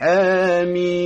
حامين